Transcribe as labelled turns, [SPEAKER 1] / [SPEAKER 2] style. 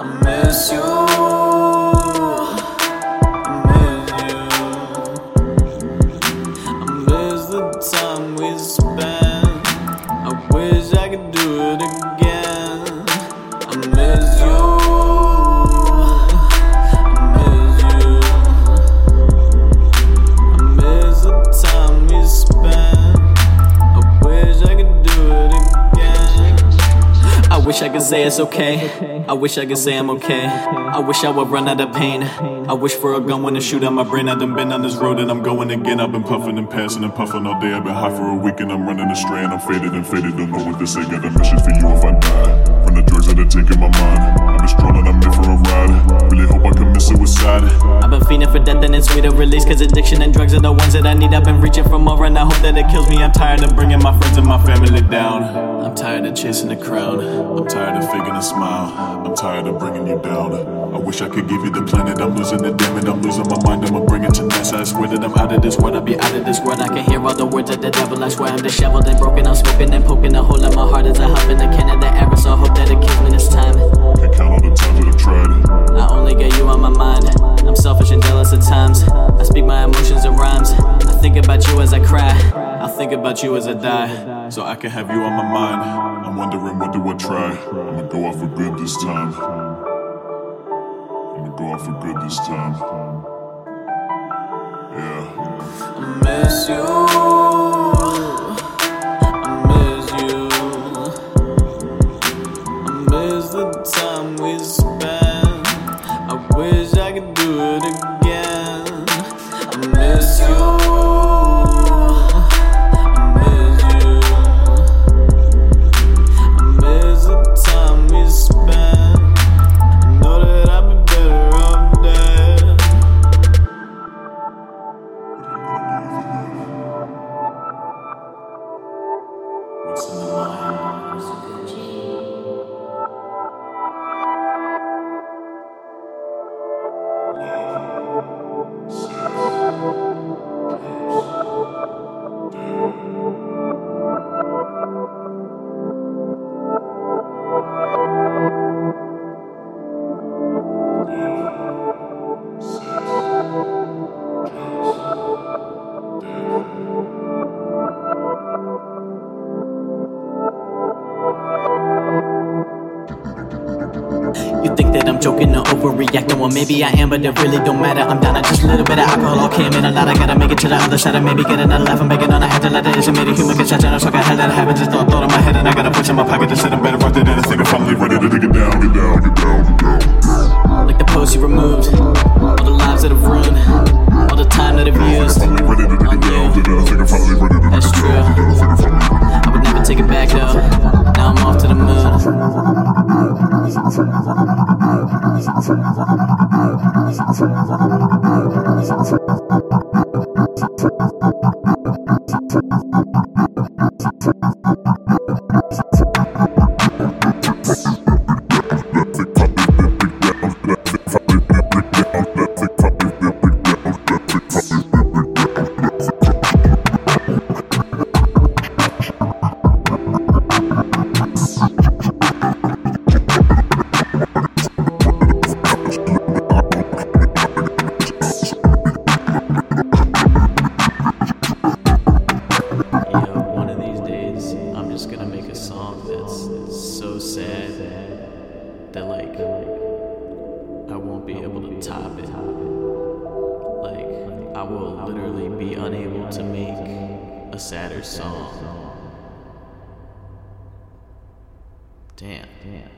[SPEAKER 1] I miss you. I miss you. I miss the time we spent. I wish I could do it again. Say it's okay. I wish I could say I'm okay. I wish I would run out of pain. I wish for a gun when to shoot out my brain. I done been on this road and I'm going again. I've been puffing and passing and puffing all day. I've been high for a week and I'm running astray and I'm faded and faded. Don't know what to say. Got a mission for you if I die. From the drugs that are taking my mind. Been strong and I'm here commit suicide. I've been fiending for death and it's sweeter release. Cause addiction and drugs are the ones that I need. I've been reaching for more and I hope that it kills me. I'm tired of bringing my friends and my family down. I'm tired of chasing the crown.
[SPEAKER 2] I'm tired of faking a smile. I'm tired of bringing you down. I wish I could give you the planet. I'm losing the damn it. I'm losing my mind. I'ma bring it to next. I swear that I'm out of this world. I'll be out of this world. I can hear all the words of the devil. I swear I'm disheveled and broken. I'm smoking and poking a hole in my heart as I
[SPEAKER 1] emotions rhymes. I think about you as I cry. I'll think about you as I die.
[SPEAKER 2] So I can have you on my mind. I'm wondering what do I try. I'ma go out for good this time. I'ma go out for good this time. Yeah.
[SPEAKER 1] I miss you. I miss you. I miss the time we spent. I wish I could do it again. You. You think that I'm joking or overreacting? Well, maybe I am, but it really don't matter. I'm down to just a little bit of alcohol. Okay, I'm in a lot. I gotta make it to the other side. I maybe get another laugh. I'm begging on. I had to let it isn't made a human conception. I'm so I had that habit. Just don't throw it in my head, and I gotta push in my pocket to sit. I'm better off than I think I'm
[SPEAKER 2] Finally ready to dig it down, get down, get down, get down.
[SPEAKER 1] like the posts you removed, all the lives that have ruined, all the time that I've used.
[SPEAKER 2] Finally ready to take it down, get down.
[SPEAKER 1] Thank you. Able to top it. Like I will literally be unable to make a sadder song. Damn, damn.